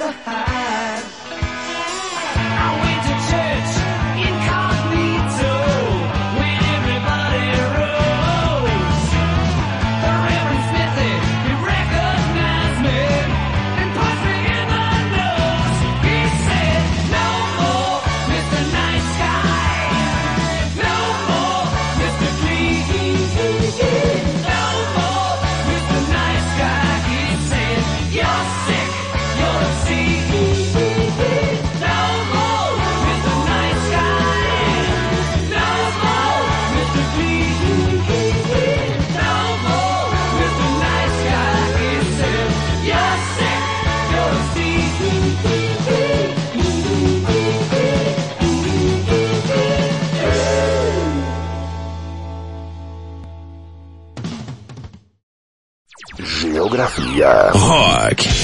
the high. Geografia. Rock.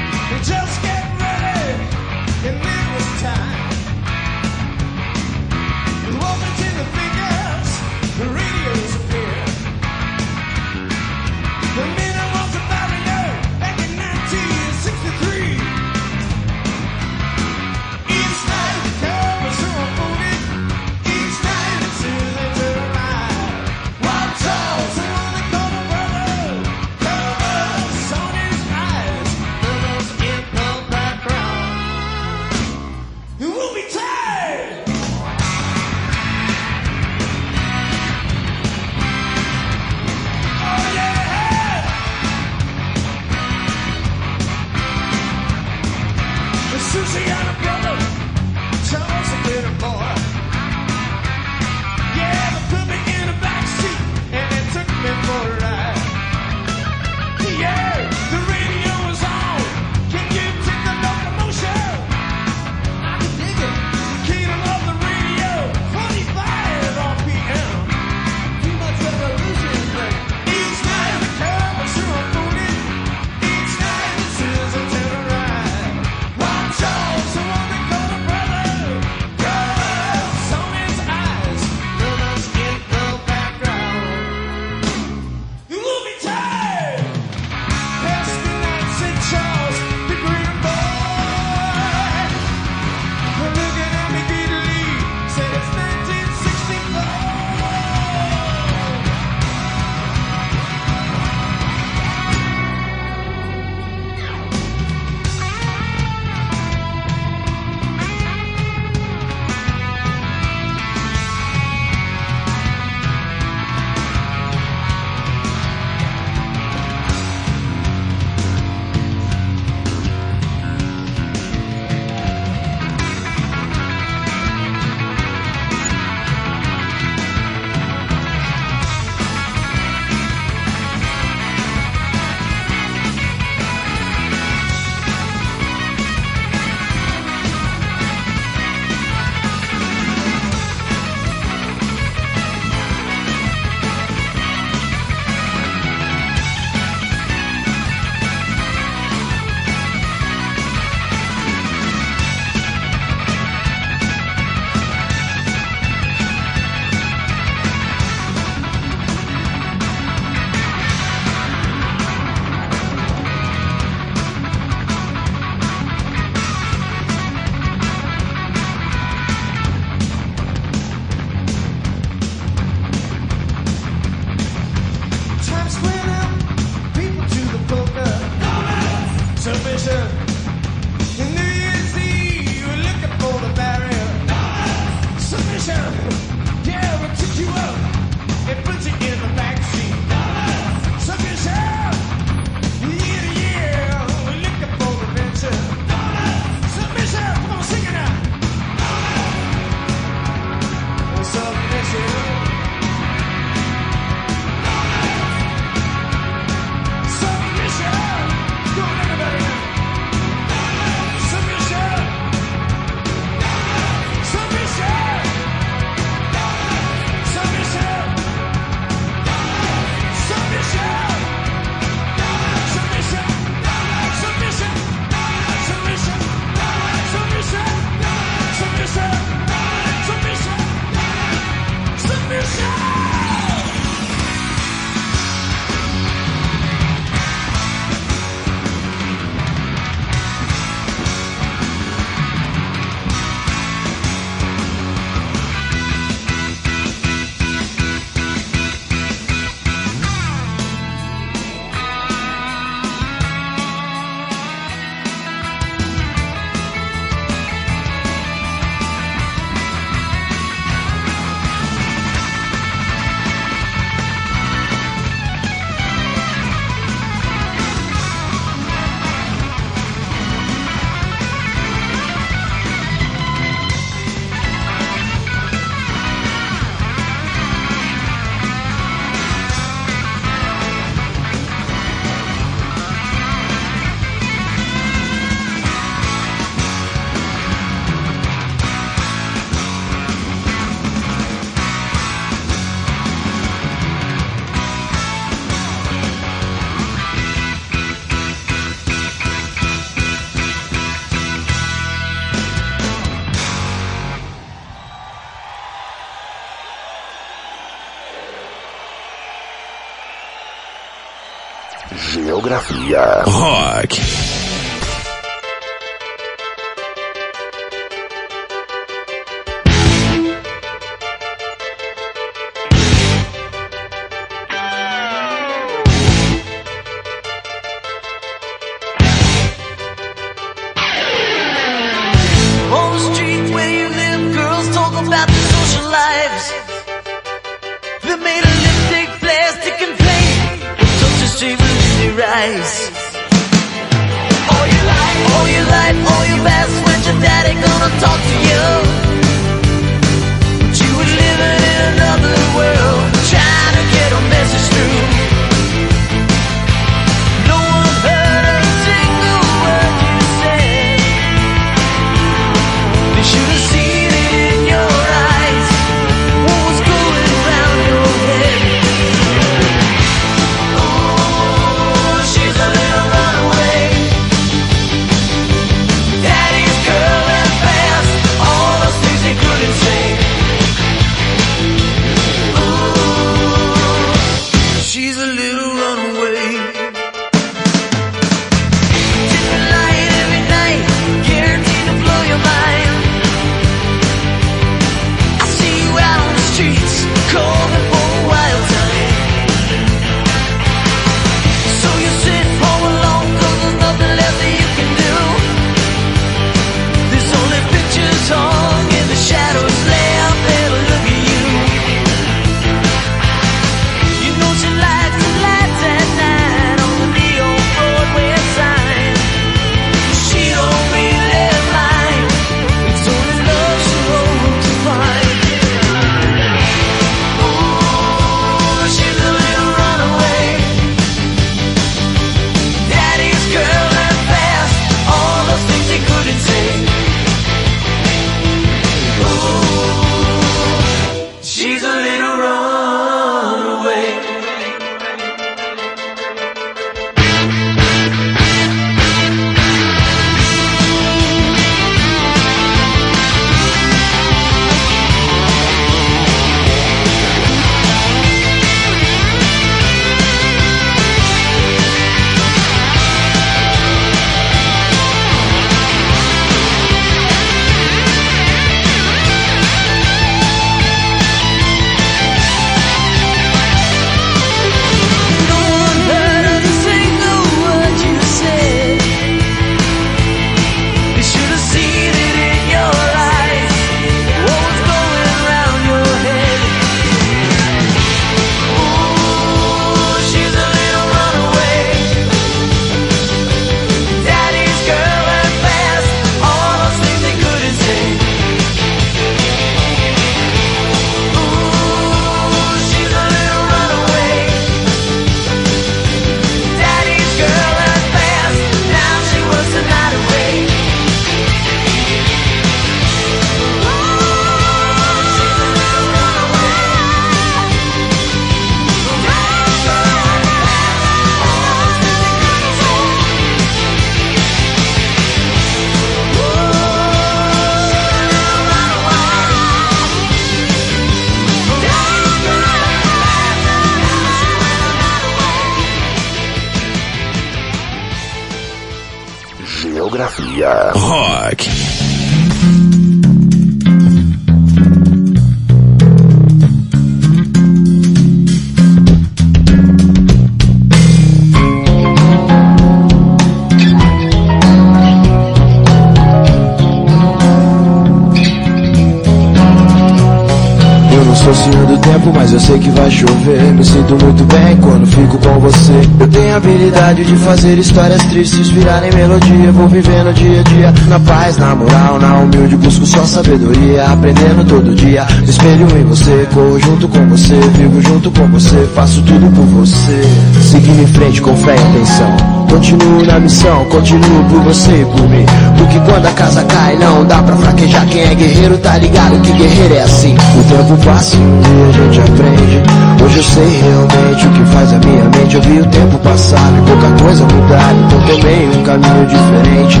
Habilidade de fazer histórias tristes virarem melodia. Vou vivendo dia a dia, na paz, na moral, na humilde. Busco só sabedoria, aprendendo todo dia. Me espelho em você, corro junto com você. Vivo junto com você, faço tudo por você. Seguindo em frente com fé e atenção. Continuo na missão, continuo por você e por mim. Porque quando a casa cai, não dá pra fraquejar. Quem é guerreiro tá ligado que guerreiro é assim. O tempo passa e a gente aprende. Hoje eu sei realmente o que faz a minha mente. Eu vi o tempo passar e pouca coisa mudar. Então tomei um caminho diferente.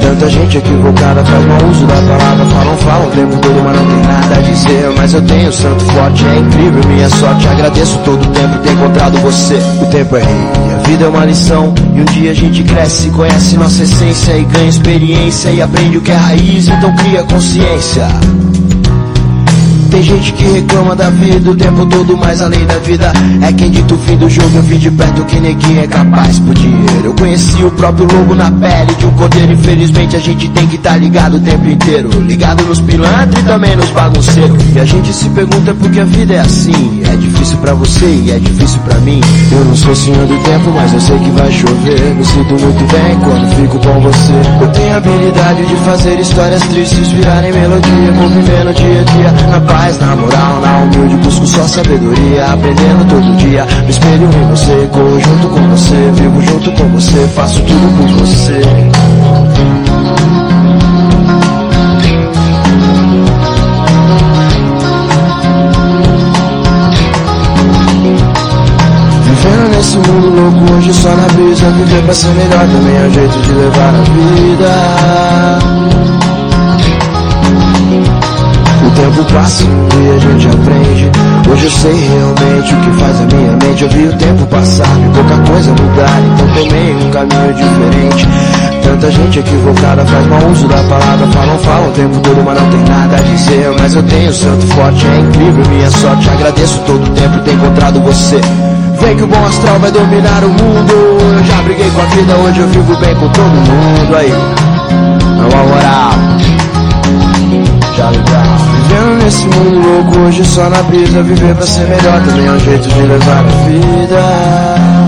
Tanta gente equivocada faz mau uso da palavra. Falam, falam o tempo todo, mas não tem nada a dizer. Mas eu tenho santo forte, é incrível minha sorte. Agradeço todo o tempo ter encontrado você. O tempo é rei, a vida é uma lição. E um dia a gente cresce, conhece nossa essência e ganha experiência e aprende o que é raiz, então cria consciência. Tem gente que reclama da vida o tempo todo, mas além da vida é quem dita o fim do jogo. Eu vi de perto que neguinho é capaz por dinheiro. Eu conheci o próprio lobo na pele de um cordeiro. Infelizmente a gente tem que estar ligado o tempo inteiro. Ligado nos pilantras e também nos bagunceiros. E a gente se pergunta por que a vida é assim. É difícil pra você e é difícil pra mim. Eu não sou senhor do tempo, mas eu sei que vai chover. Me sinto muito bem quando fico com você. Eu tenho a habilidade de fazer histórias tristes virarem melodia. Vou vivendo dia a dia na paz, na moral, na humilde. Busco só sabedoria, aprendendo todo dia. Me espelho em você, corro junto com você. Vivo junto com você, faço tudo por você. Vivendo nesse mundo louco hoje só na brisa Viver pra ser melhor também é um jeito de levar a vida O passa e a gente aprende. Hoje eu sei realmente o que faz a minha mente. Eu vi o tempo passar e pouca coisa mudar. Então tomei um caminho diferente. Tanta gente equivocada faz mau uso da palavra. Falam, falam o tempo todo, mas não tem nada a dizer. Mas eu tenho santo forte, é incrível minha sorte. Agradeço todo o tempo ter encontrado você. Vem que o bom astral vai dominar o mundo. Eu já briguei com a vida, hoje eu vivo bem com todo mundo. Aí, na moral. Já Vivendo nesse mundo louco, hoje só na brisa. Viver pra ser melhor também é um jeito de levar a vida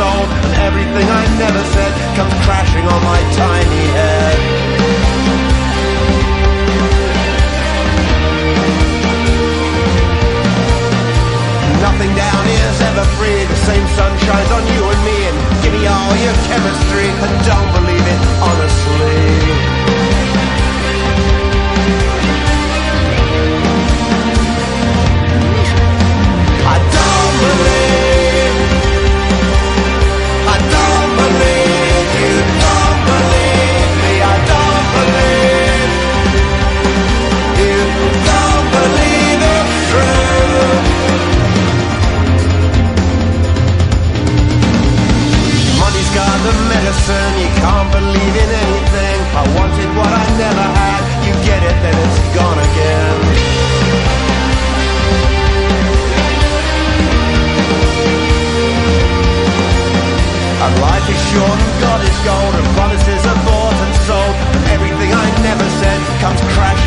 and everything I never said comes crashing on my tiny head. Nothing down here's ever free, the same sun shines on you and me, and give me all your chemistry, and don't believe it, honestly. believe medicine, you can't believe in anything. I wanted what I never had, you get it, then it's gone again. And life is short, and God is gold, and promises are bought and sold, and everything I never said comes crashing.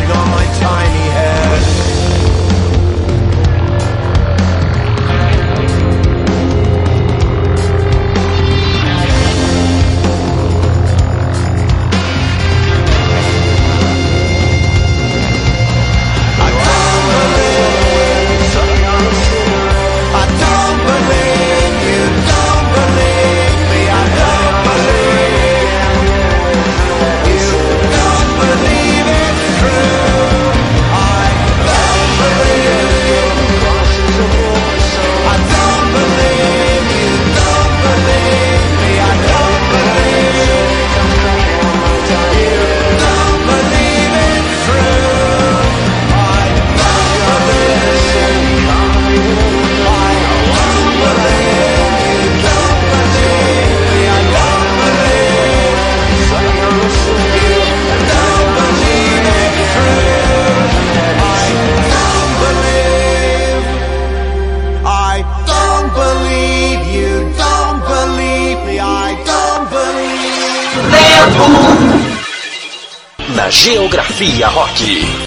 Na Geografia Rock.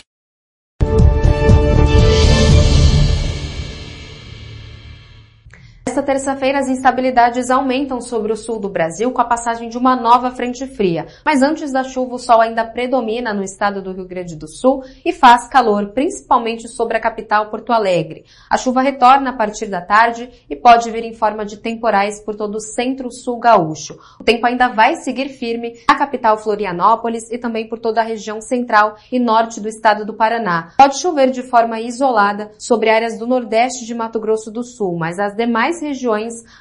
Terça-feira, as instabilidades aumentam sobre o sul do Brasil com a passagem de uma nova frente fria. Mas antes da chuva, o sol ainda predomina no estado do Rio Grande do Sul e faz calor, principalmente sobre a capital Porto Alegre. A chuva retorna a partir da tarde e pode vir em forma de temporais por todo o centro-sul gaúcho. O tempo ainda vai seguir firme na capital Florianópolis e também por toda a região central e norte do estado do Paraná. Pode chover de forma isolada sobre áreas do nordeste de Mato Grosso do Sul, mas as demais regiões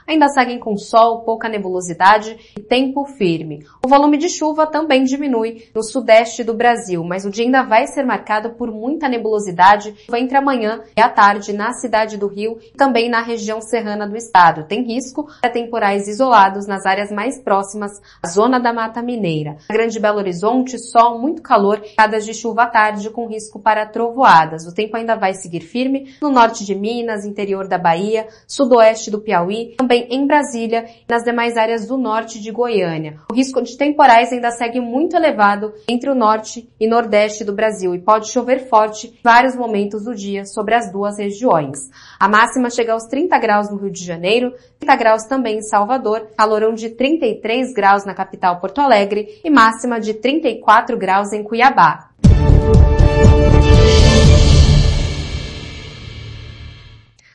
ainda seguem com sol, pouca nebulosidade e tempo firme. O volume de chuva também diminui no sudeste do Brasil, mas o dia ainda vai ser marcado por muita nebulosidade entre amanhã e à tarde na cidade do Rio e também na região serrana do estado. Tem risco para temporais isolados nas áreas mais próximas à zona da Mata Mineira. Na Grande Belo Horizonte, sol, muito calor, quedas de chuva à tarde com risco para trovoadas. O tempo ainda vai seguir firme no norte de Minas, interior da Bahia, sudoeste do Piauí, também em Brasília e nas demais áreas do norte de Goiânia. O risco de temporais ainda segue muito elevado entre o norte e nordeste do Brasil e pode chover forte em vários momentos do dia sobre as duas regiões. A máxima chega aos 30 graus no Rio de Janeiro, 30 graus também em Salvador, calorão de 33 graus na capital Porto Alegre e máxima de 34 graus em Cuiabá.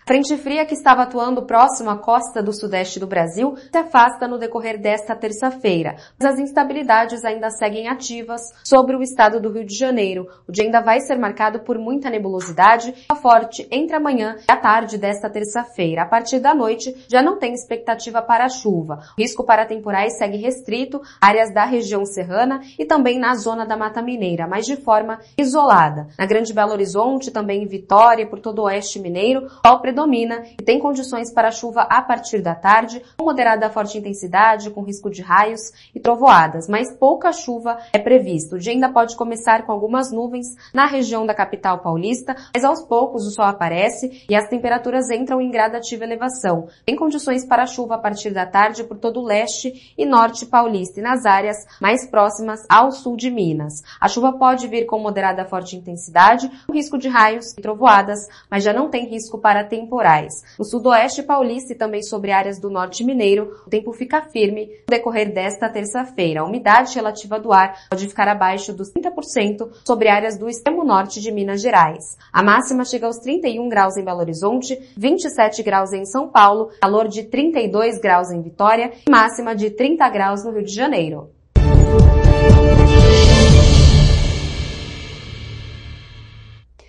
Frente fria que estava atuando próximo à costa do sudeste do Brasil se afasta no decorrer desta terça-feira, mas as instabilidades ainda seguem ativas sobre o estado do Rio de Janeiro. O dia ainda vai ser marcado por muita nebulosidade forte entre a manhã e a tarde desta terça-feira. A partir da noite já não tem expectativa para chuva. O risco para temporais segue restrito áreas da região serrana e também na zona da Mata Mineira, mas de forma isolada. Na Grande Belo Horizonte, também em Vitória e por todo o oeste mineiro, sol predomina e tem condições para chuva a partir da tarde, com moderada forte intensidade, com risco de raios e trovoadas, mas pouca chuva é previsto. O dia ainda pode começar com algumas nuvens na região da capital paulista, mas aos poucos o sol aparece e as temperaturas entram em gradativa elevação. Tem condições para chuva a partir da tarde por todo o leste e norte paulista e nas áreas mais próximas ao sul de Minas. A chuva pode vir com moderada forte intensidade, com risco de raios e trovoadas, mas já não tem risco para temporais. No sudoeste paulista e também sobre áreas do norte mineiro, o tempo fica firme no decorrer desta terça-feira. A umidade relativa do ar pode ficar abaixo dos 30% sobre áreas do extremo norte de Minas Gerais. A máxima chega aos 31 graus em Belo Horizonte, 27 graus em São Paulo, calor de 32 graus em Vitória e máxima de 30 graus no Rio de Janeiro.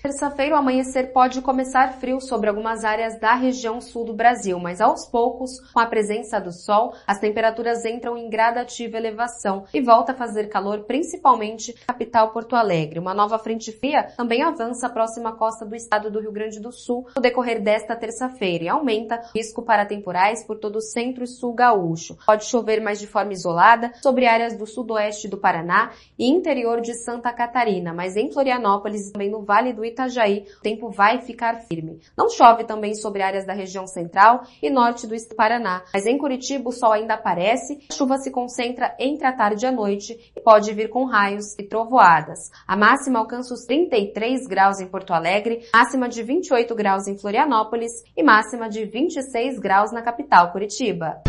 Terça-feira, o amanhecer pode começar frio sobre algumas áreas da região sul do Brasil, mas aos poucos, com a presença do sol, as temperaturas entram em gradativa elevação e volta a fazer calor, principalmente na capital Porto Alegre. Uma nova frente fria também avança próxima à costa do estado do Rio Grande do Sul no decorrer desta terça-feira e aumenta o risco para temporais por todo o centro e sul gaúcho. Pode chover mais de forma isolada sobre áreas do sudoeste do Paraná e interior de Santa Catarina, mas em Florianópolis e também no Vale do Itajaí, o tempo vai ficar firme. Não chove também sobre áreas da região central e norte do Paraná, mas em Curitiba o sol ainda aparece, a chuva se concentra entre a tarde e a noite e pode vir com raios e trovoadas. A máxima alcança os 33 graus em Porto Alegre, máxima de 28 graus em Florianópolis e máxima de 26 graus na capital Curitiba.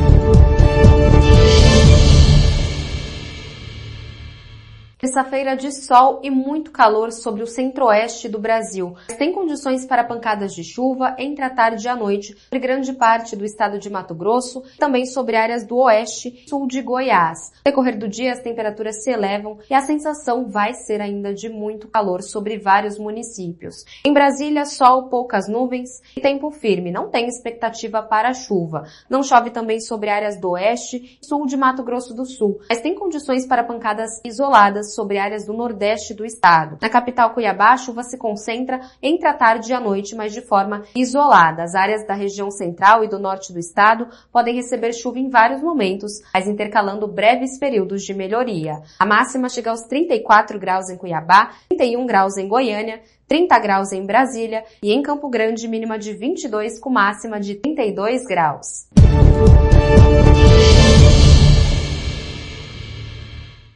Terça-feira de sol e muito calor sobre o centro-oeste do Brasil. Tem condições para pancadas de chuva entre a tarde e a noite sobre grande parte do estado de Mato Grosso, também sobre áreas do oeste e sul de Goiás. No decorrer do dia, as temperaturas se elevam e a sensação vai ser ainda de muito calor sobre vários municípios. Em Brasília, sol, poucas nuvens e tempo firme. Não tem expectativa para chuva. Não chove também sobre áreas do oeste e sul de Mato Grosso do Sul, mas tem condições para pancadas isoladas sobre áreas do nordeste do estado. Na capital Cuiabá, a chuva se concentra entre a tarde e a noite, mas de forma isolada. As áreas da região central e do norte do estado podem receber chuva em vários momentos, mas intercalando breves períodos de melhoria. A máxima chega aos 34 graus em Cuiabá, 31 graus em Goiânia, 30 graus em Brasília e em Campo Grande mínima de 22 com máxima de 32 graus.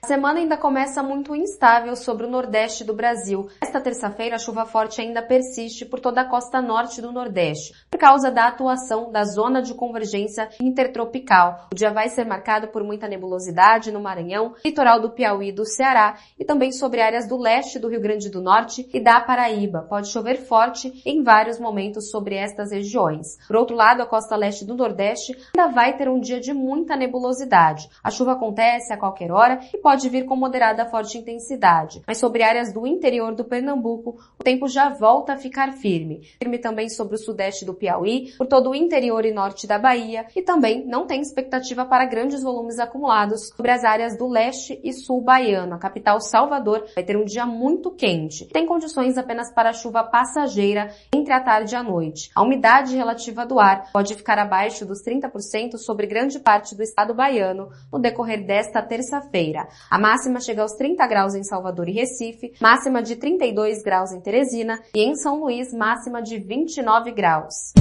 Semana ainda começa muito instável sobre o nordeste do Brasil. Esta terça-feira, a chuva forte ainda persiste por toda a costa norte do Nordeste, por causa da atuação da zona de convergência intertropical. O dia vai ser marcado por muita nebulosidade no Maranhão, litoral do Piauí e do Ceará e também sobre áreas do leste do Rio Grande do Norte e da Paraíba. Pode chover forte em vários momentos sobre estas regiões. Por outro lado, a costa leste do Nordeste ainda vai ter um dia de muita nebulosidade. A chuva acontece a qualquer hora e pode vir com moderada a forte intensidade. Mas sobre áreas do interior do Pernambuco, o tempo já volta a ficar firme. Firme também sobre o sudeste do Piauí, por todo o interior e norte da Bahia e também não tem expectativa para grandes volumes acumulados sobre as áreas do leste e sul baiano. A capital Salvador vai ter um dia muito quente. Tem condições apenas para chuva passageira entre a tarde e a noite. A umidade relativa do ar pode ficar abaixo dos 30% sobre grande parte do estado baiano no decorrer desta terça-feira. A máxima chega aos 30 graus em Salvador e Recife, máxima de 32 graus em Teresina e em São Luís, máxima de 29 graus.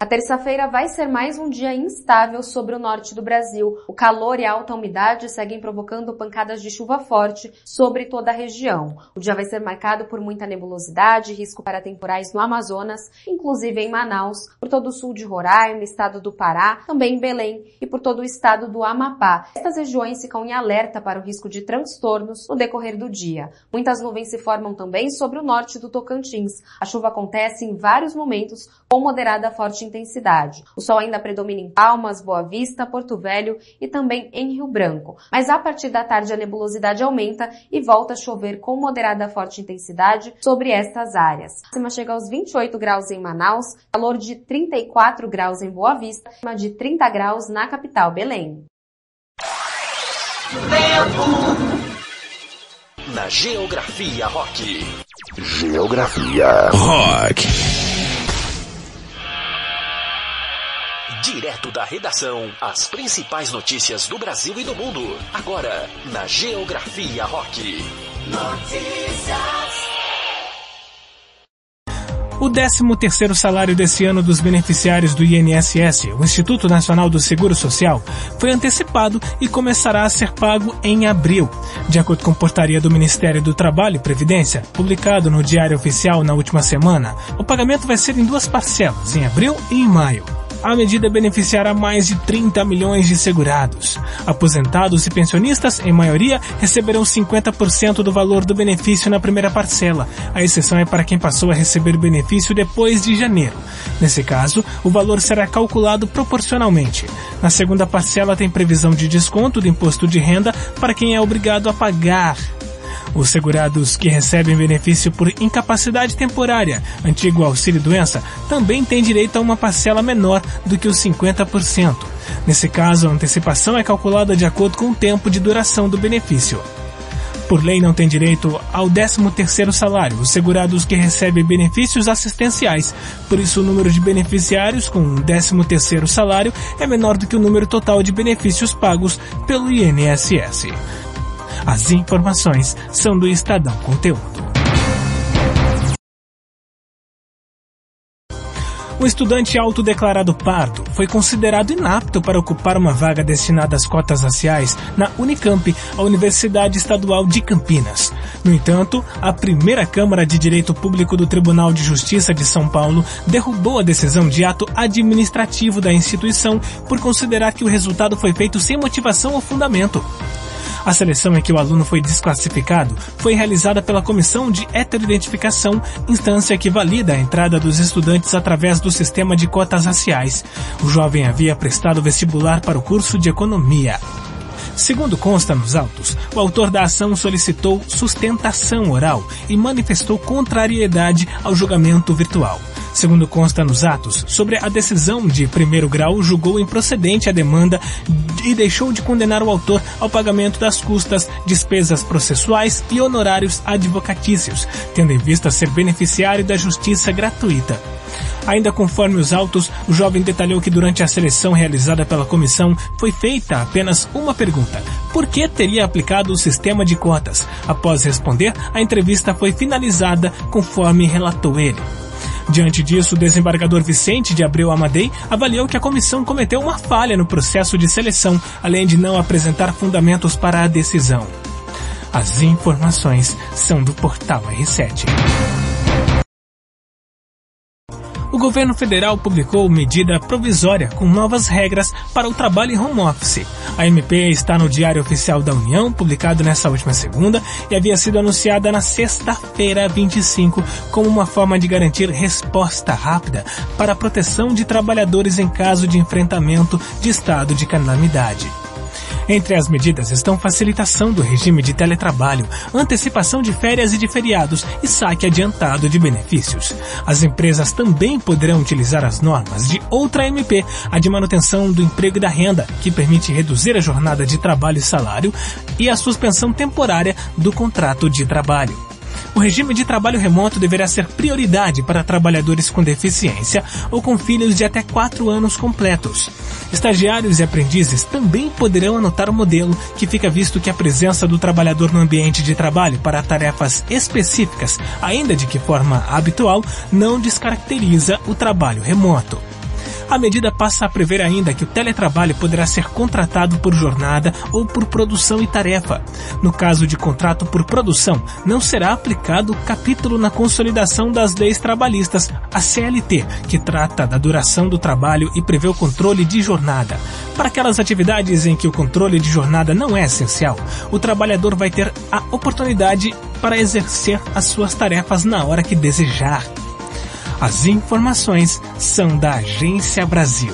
A terça-feira vai ser mais um dia instável sobre o norte do Brasil. O calor e a alta umidade seguem provocando pancadas de chuva forte sobre toda a região. O dia vai ser marcado por muita nebulosidade, risco para temporais no Amazonas, inclusive em Manaus, por todo o sul de Roraima, estado do Pará, também em Belém e por todo o estado do Amapá. Estas regiões ficam em alerta para o risco de transtornos no decorrer do dia. Muitas nuvens se formam também sobre o norte do Tocantins. A chuva acontece em vários momentos com moderada forte intensidade. O sol ainda predomina em Palmas, Boa Vista, Porto Velho e também em Rio Branco. Mas a partir da tarde a nebulosidade aumenta e volta a chover com moderada a forte intensidade sobre estas áreas. A máxima chega aos 28 graus em Manaus, calor de 34 graus em Boa Vista, máxima de 30 graus na capital Belém. Na Geografia Rock. Geografia Rock. Direto da redação, as principais notícias do Brasil e do mundo. Agora, na Geografia Rock. O 13º salário desse ano dos beneficiários do INSS, o Instituto Nacional do Seguro Social, foi antecipado e começará a ser pago em abril. De acordo com portaria do Ministério do Trabalho e Previdência, publicado no Diário Oficial na última semana, o pagamento vai ser em duas parcelas, em abril e em maio. A medida beneficiará mais de 30 milhões de segurados. Aposentados e pensionistas, em maioria, receberão 50% do valor do benefício na primeira parcela. A exceção é para quem passou a receber o benefício depois de janeiro. Nesse caso, o valor será calculado proporcionalmente. Na segunda parcela tem previsão de desconto do imposto de renda para quem é obrigado a pagar os segurados que recebem benefício por incapacidade temporária, antigo auxílio-doença, também têm direito a uma parcela menor do que os 50%. Nesse caso, a antecipação é calculada de acordo com o tempo de duração do benefício. Por lei, não tem direito ao 13º salário os segurados que recebem benefícios assistenciais. Por isso, o número de beneficiários com 13º salário é menor do que o número total de benefícios pagos pelo INSS. As informações são do Estadão Conteúdo. O estudante autodeclarado pardo foi considerado inapto para ocupar uma vaga destinada às cotas raciais na Unicamp, a Universidade Estadual de Campinas. No entanto, a primeira Câmara de Direito Público do Tribunal de Justiça de São Paulo derrubou a decisão de ato administrativo da instituição por considerar que o resultado foi feito sem motivação ou fundamento. A seleção em que o aluno foi desclassificado foi realizada pela Comissão de Heteroidentificação, instância que valida a entrada dos estudantes através do sistema de cotas raciais. O jovem havia prestado vestibular para o curso de Economia. Segundo consta nos autos, o autor da ação solicitou sustentação oral e manifestou contrariedade ao julgamento virtual. Segundo consta nos atos, sobre a decisão de primeiro grau, julgou improcedente a demanda e deixou de condenar o autor ao pagamento das custas, despesas processuais e honorários advocatícios, tendo em vista ser beneficiário da justiça gratuita. Ainda conforme os autos, o jovem detalhou que durante a seleção realizada pela comissão foi feita apenas uma pergunta: por que teria aplicado o sistema de cotas? Após responder, a entrevista foi finalizada conforme relatou ele. Diante disso, o desembargador Vicente de Abreu Amadei avaliou que a comissão cometeu uma falha no processo de seleção, além de não apresentar fundamentos para a decisão. As informações são do portal R7. O governo federal publicou medida provisória com novas regras para o trabalho em home office. A MP está no Diário Oficial da União, publicado nesta última segunda, e havia sido anunciada na sexta-feira 25 como uma forma de garantir resposta rápida para a proteção de trabalhadores em caso de enfrentamento de estado de calamidade. Entre as medidas estão facilitação do regime de teletrabalho, antecipação de férias e de feriados e saque adiantado de benefícios. As empresas também poderão utilizar as normas de outra MP, a de manutenção do emprego e da renda, que permite reduzir a jornada de trabalho e salário, e a suspensão temporária do contrato de trabalho. O regime de trabalho remoto deverá ser prioridade para trabalhadores com deficiência ou com filhos de até 4 anos completos. Estagiários e aprendizes também poderão anotar o modelo, que fica visto que a presença do trabalhador no ambiente de trabalho para tarefas específicas, ainda de que forma habitual, não descaracteriza o trabalho remoto. A medida passa a prever ainda que o teletrabalho poderá ser contratado por jornada ou por produção e tarefa. No caso de contrato por produção, não será aplicado o capítulo na consolidação das leis trabalhistas, a CLT, que trata da duração do trabalho e prevê o controle de jornada. Para aquelas atividades em que o controle de jornada não é essencial, o trabalhador vai ter a oportunidade para exercer as suas tarefas na hora que desejar. As informações são da Agência Brasil.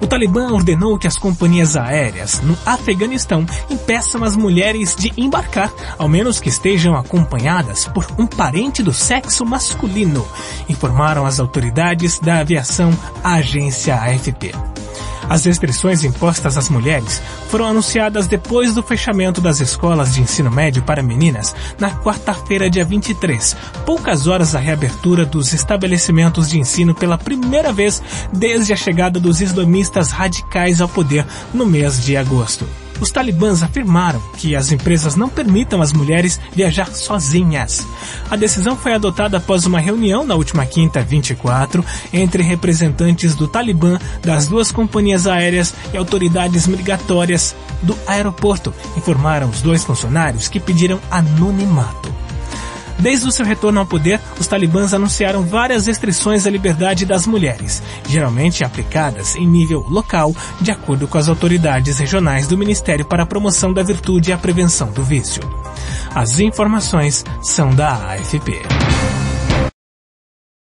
O Talibã ordenou que as companhias aéreas no Afeganistão impeçam as mulheres de embarcar, ao menos que estejam acompanhadas por um parente do sexo masculino, informaram as autoridades da aviação à agência AFP. As restrições impostas às mulheres foram anunciadas depois do fechamento das escolas de ensino médio para meninas na quarta-feira, dia 23, poucas horas da reabertura dos estabelecimentos de ensino pela primeira vez desde a chegada dos islamistas radicais ao poder no mês de agosto. Os talibãs afirmaram que as empresas não permitam as mulheres viajar sozinhas. A decisão foi adotada após uma reunião na última quinta, 24, entre representantes do Talibã, das duas companhias aéreas e autoridades migratórias do aeroporto, informaram os dois funcionários que pediram anonimato. Desde o seu retorno ao poder, os talibãs anunciaram várias restrições à liberdade das mulheres, geralmente aplicadas em nível local, de acordo com as autoridades regionais do Ministério para a Promoção da Virtude e a Prevenção do Vício. As informações são da AFP.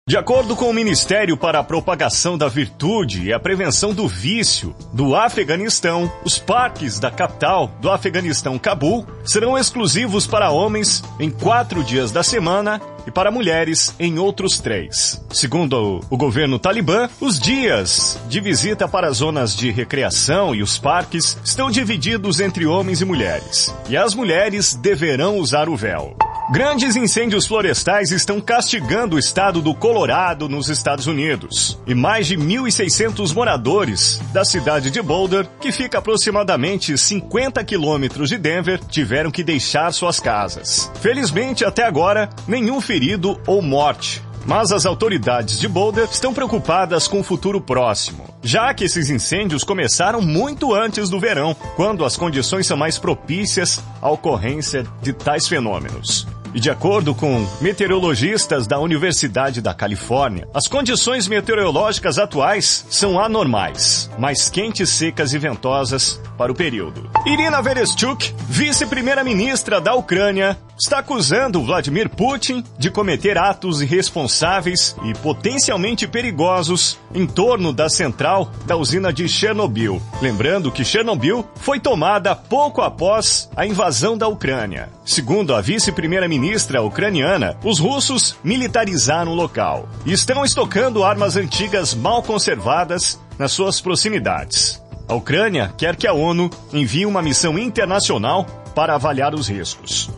De acordo com o Ministério para a Propagação da Virtude e a Prevenção do Vício do Afeganistão, os parques da capital do Afeganistão, Cabul, serão exclusivos para homens em quatro dias da semana e para mulheres em outros três. Segundo o governo talibã, os dias de visita para as zonas de recreação e os parques estão divididos entre homens e mulheres, e as mulheres deverão usar o véu. Grandes incêndios florestais estão castigando o estado do Colorado nos Estados Unidos. E mais de 1.600 moradores da cidade de Boulder, que fica aproximadamente 50 quilômetros de Denver, tiveram que deixar suas casas. Felizmente, até agora, nenhum ferido ou morte. Mas as autoridades de Boulder estão preocupadas com o futuro próximo, já que esses incêndios começaram muito antes do verão, quando as condições são mais propícias à ocorrência de tais fenômenos. E de acordo com meteorologistas da Universidade da Califórnia, as condições meteorológicas atuais são anormais, mais quentes, secas e ventosas para o período. Irina Vereshchuk, vice-primeira-ministra da Ucrânia, está acusando Vladimir Putin de cometer atos irresponsáveis e potencialmente perigosos em torno da central da usina de Chernobyl. Lembrando que Chernobyl foi tomada pouco após a invasão da Ucrânia. Segundo a vice-primeira-ministra ucraniana, os russos militarizaram o local e estão estocando armas antigas mal conservadas nas suas proximidades. A Ucrânia quer que a ONU envie uma missão internacional para avaliar os riscos.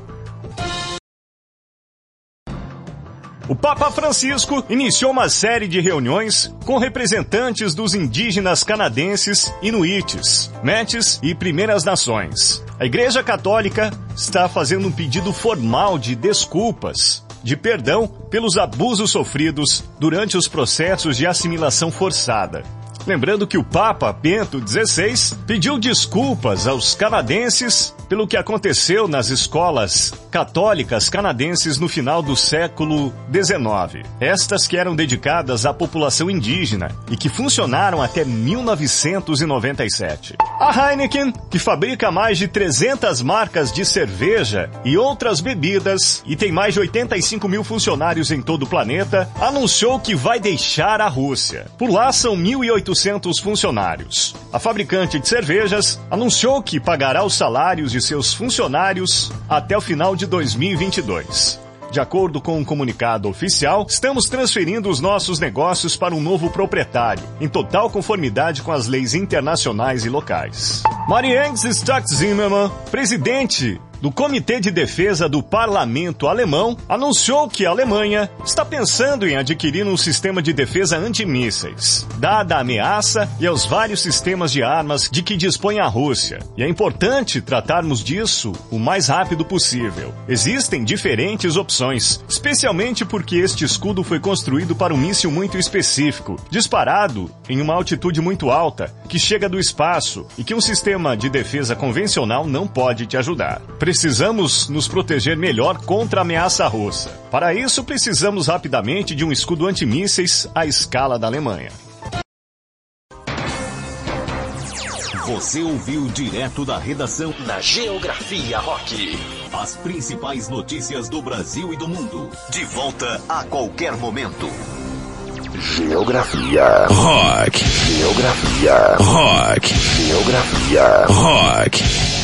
O Papa Francisco iniciou uma série de reuniões com representantes dos indígenas canadenses, inuites, metis e primeiras nações. A Igreja Católica está fazendo um pedido formal de desculpas de perdão pelos abusos sofridos durante os processos de assimilação forçada. Lembrando que o Papa Bento XVI pediu desculpas aos canadenses pelo que aconteceu nas escolas católicas canadenses no final do século XIX. Estas que eram dedicadas à população indígena e que funcionaram até 1997. A Heineken, que fabrica mais de 300 marcas de cerveja e outras bebidas e tem mais de 85 mil funcionários em todo o planeta, anunciou que vai deixar a Rússia. Por lá são 1.800 funcionários. A fabricante de cervejas anunciou que pagará os salários de seus funcionários até o final de 2022. De acordo com um comunicado oficial, estamos transferindo os nossos negócios para um novo proprietário, em total conformidade com as leis internacionais e locais. Marianne Stock Zimmermann, presidente do Comitê de Defesa do Parlamento Alemão, anunciou que a Alemanha está pensando em adquirir um sistema de defesa antimísseis, dada a ameaça e aos vários sistemas de armas de que dispõe a Rússia. E é importante tratarmos disso o mais rápido possível. Existem diferentes opções, especialmente porque este escudo foi construído para um míssil muito específico, disparado em uma altitude muito alta, que chega do espaço e que um sistema de defesa convencional não pode te ajudar. Precisamos nos proteger melhor contra a ameaça russa. Para isso, precisamos rapidamente de um escudo antimísseis à escala da Alemanha. Você ouviu direto da redação na Geografia Rock. As principais notícias do Brasil e do mundo. De volta a qualquer momento. Geografia. Rock. Geografia. Rock. Geografia. Rock.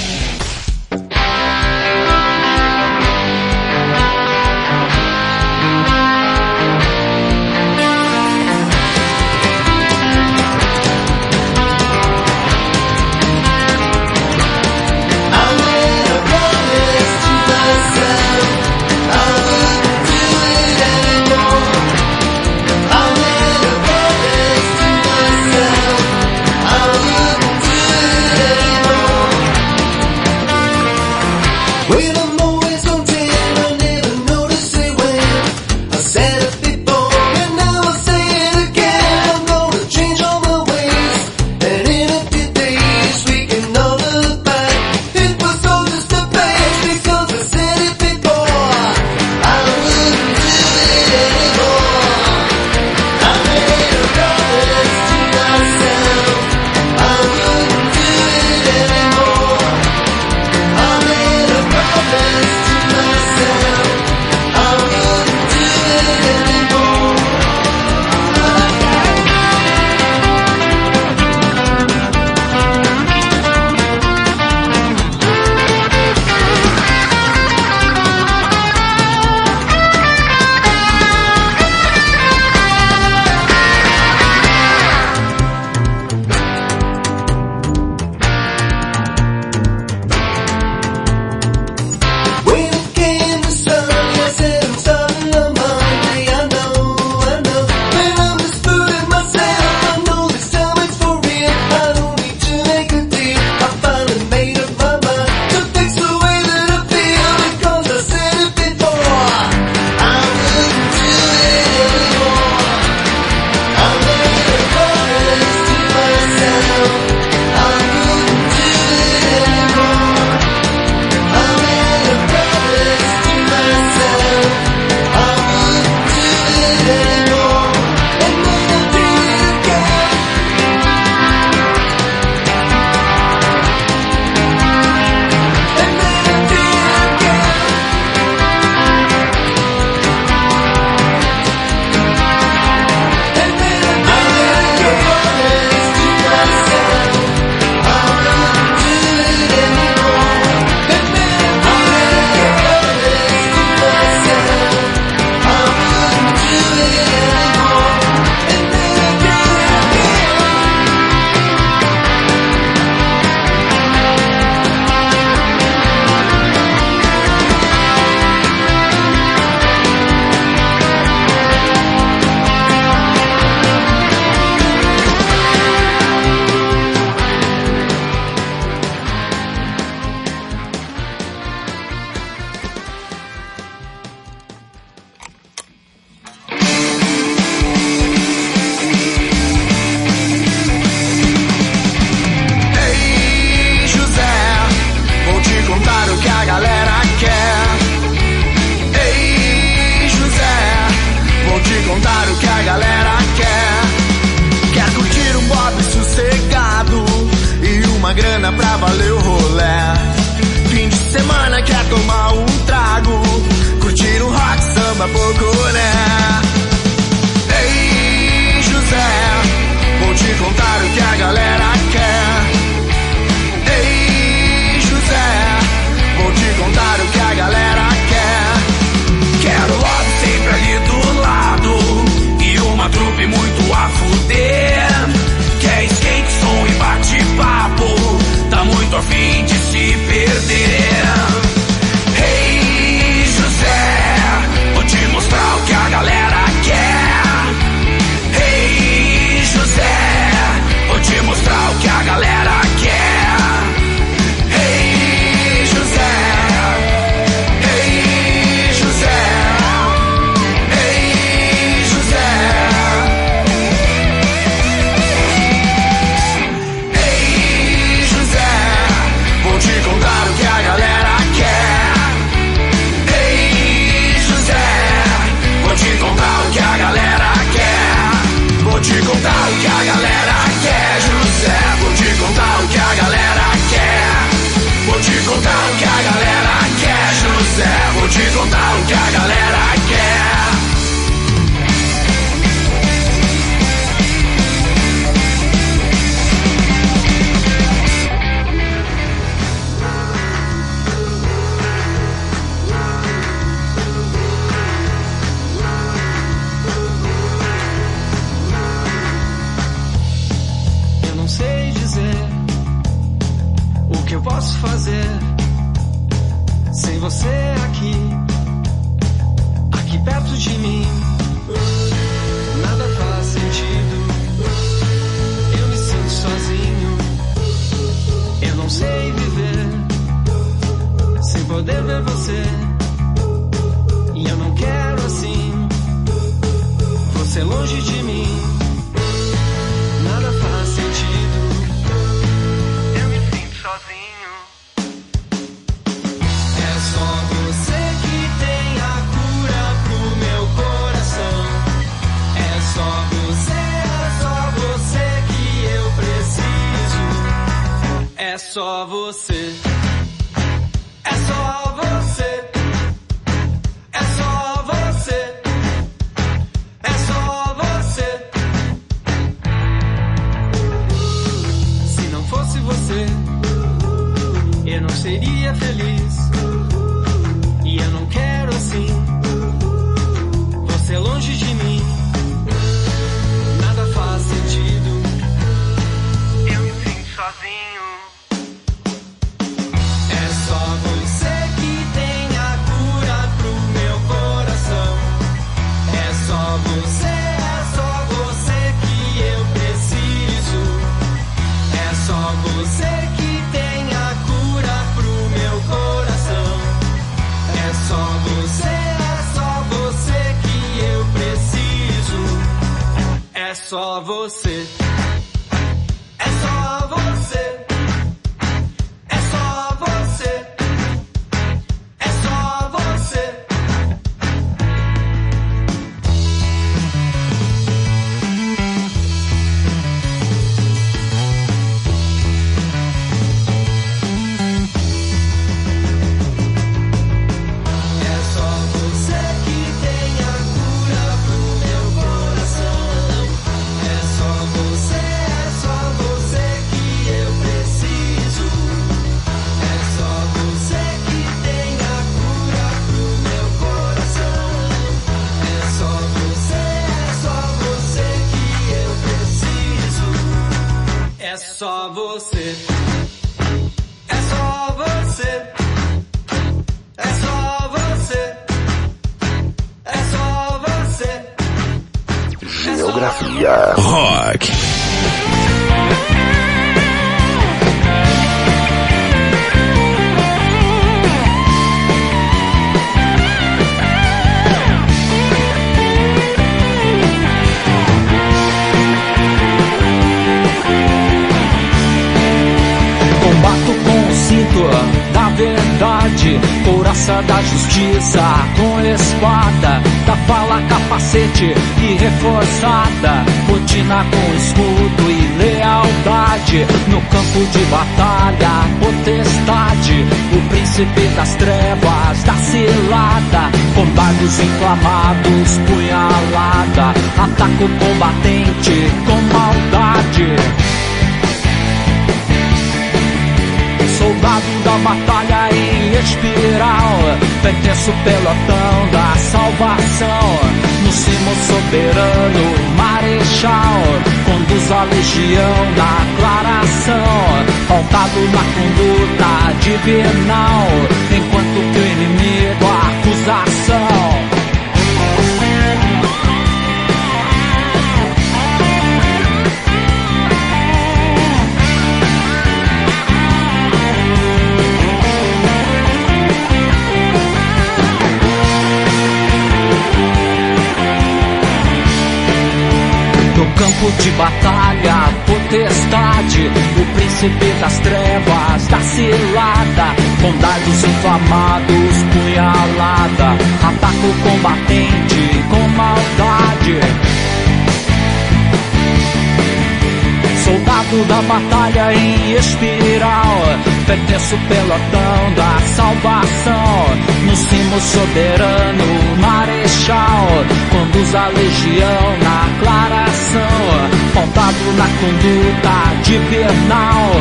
batalha em espiral. Pertenço pelotão da salvação. No cimo soberano, marechal. Conduz a legião na aclaração. Pautado na conduta de Bernal.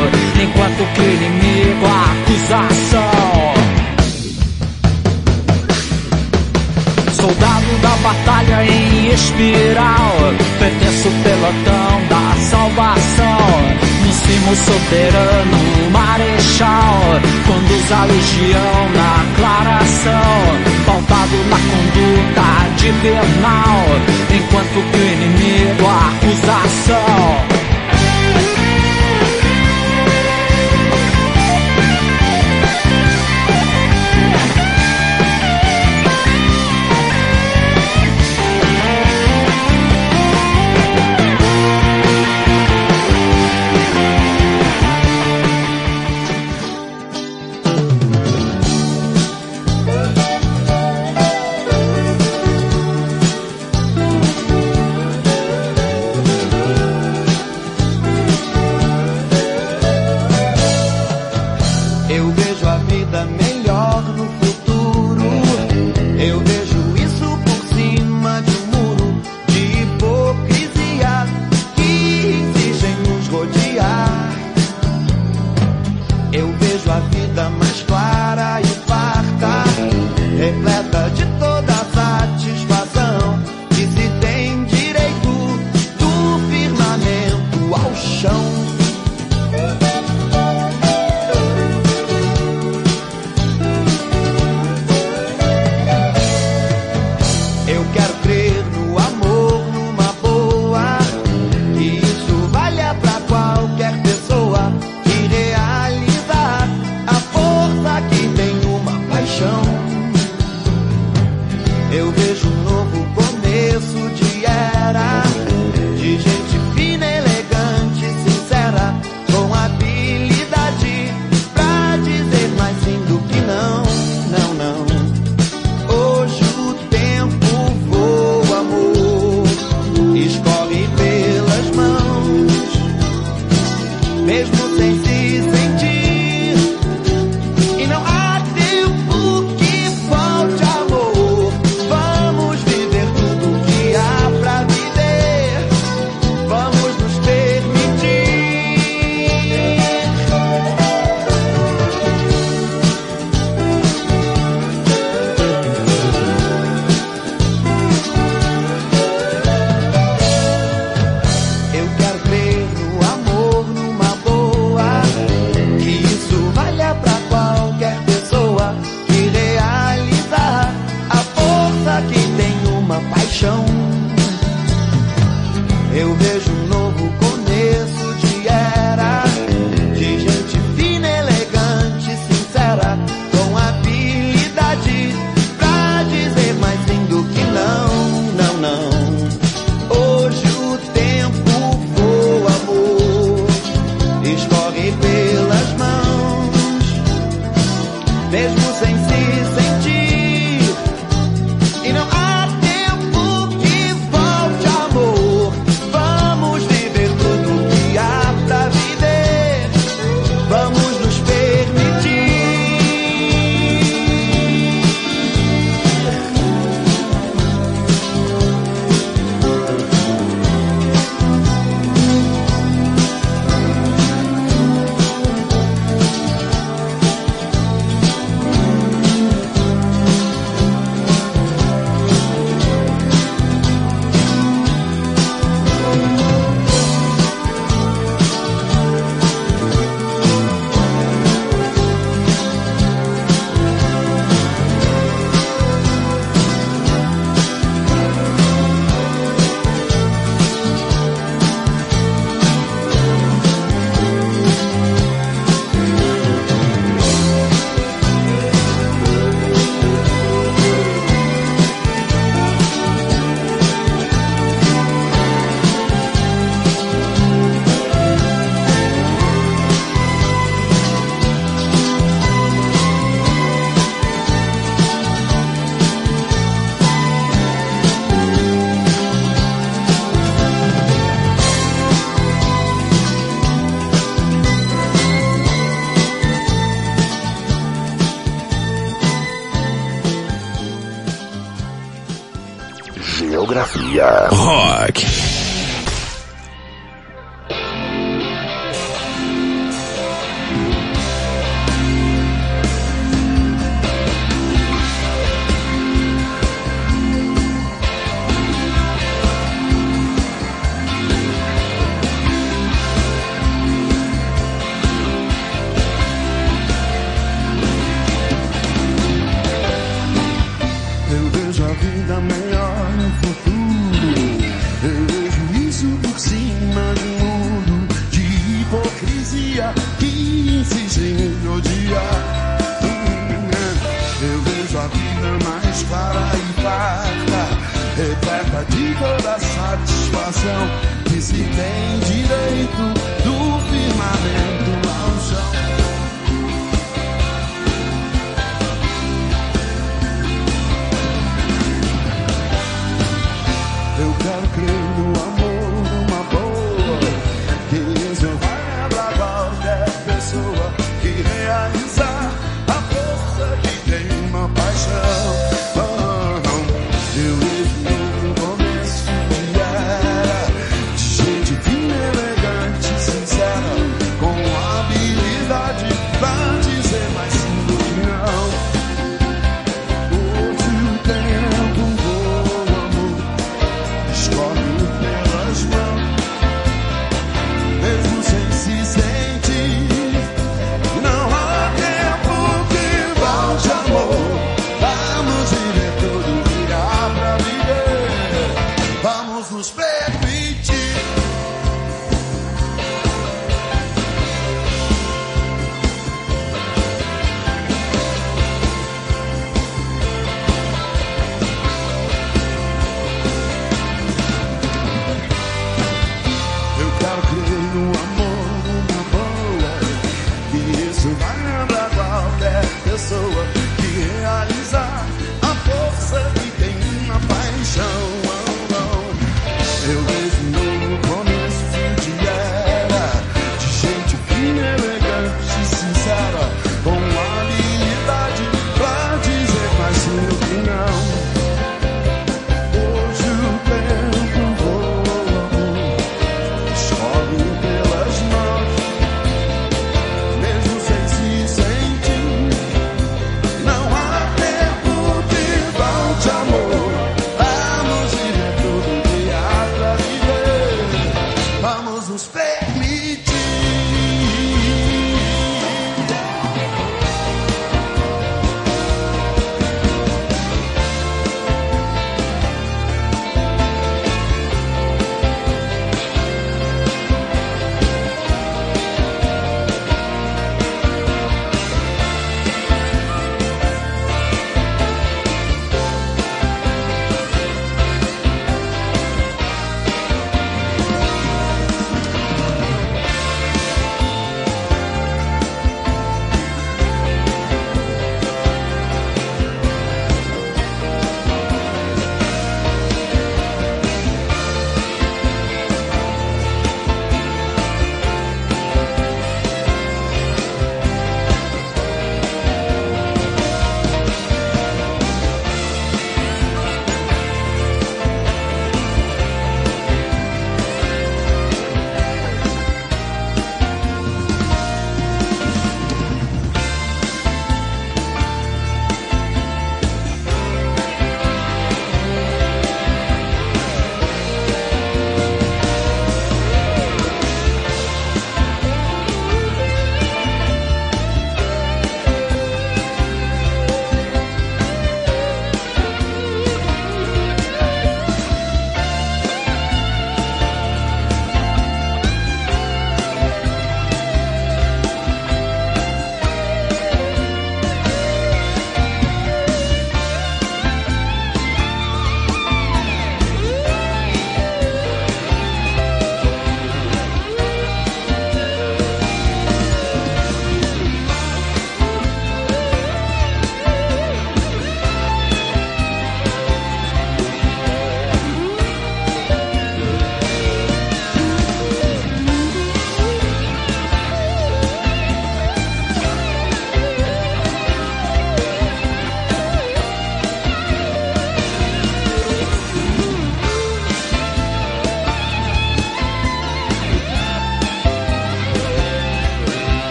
Enquanto que inimigo, a acusação. soldado da batalha em espiral. Pertenço pelotão da salvação máximo soberano marechal conduz a legião na aclaração, pautado na conduta de penal, enquanto que o inimigo a acusação.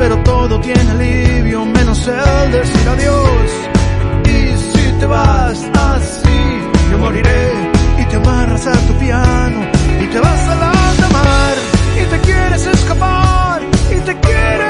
pero todo tiene alivio menos el decir adiós. Y si te vas así, yo moriré y te amarras a tu piano y te vas a la mar y te quieres escapar y te quieres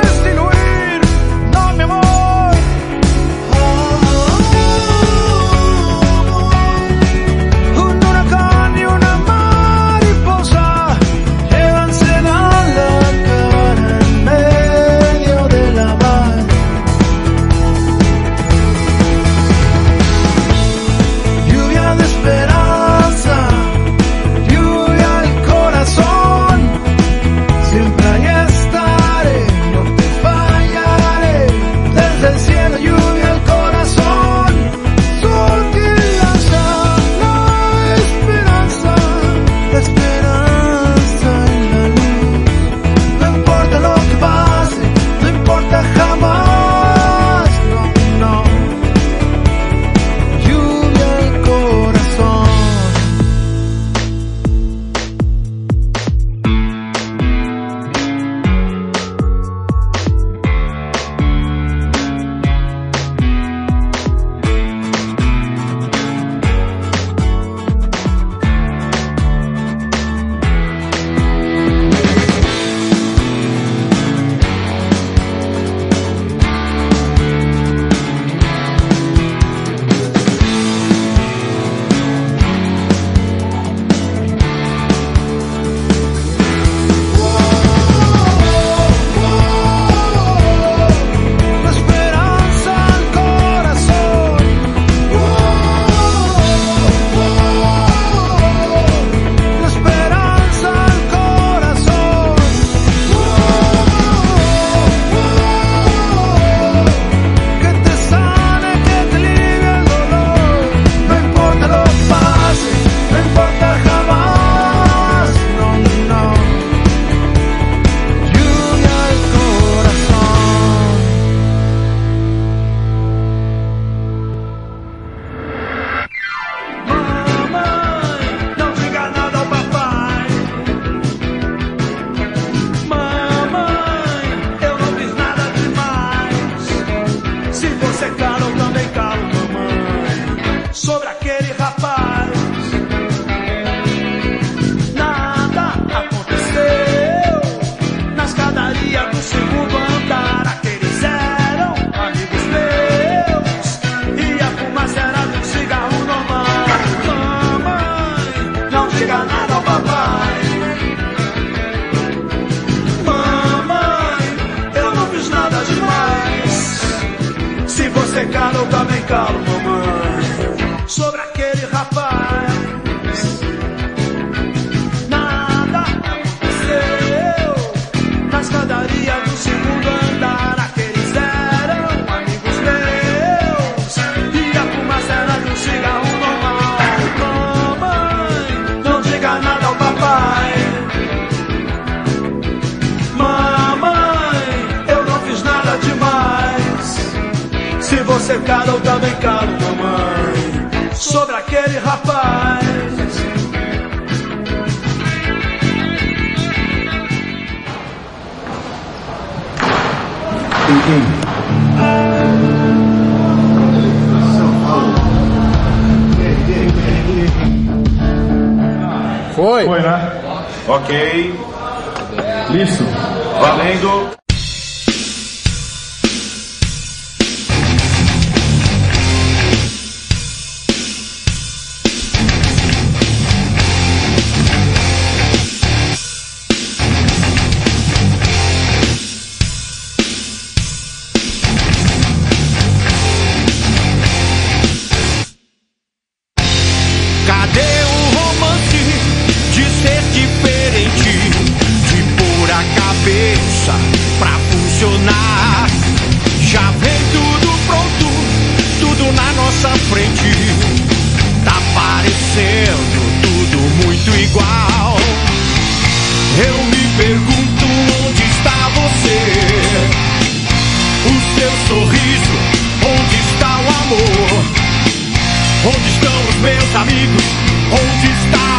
amigos, onde está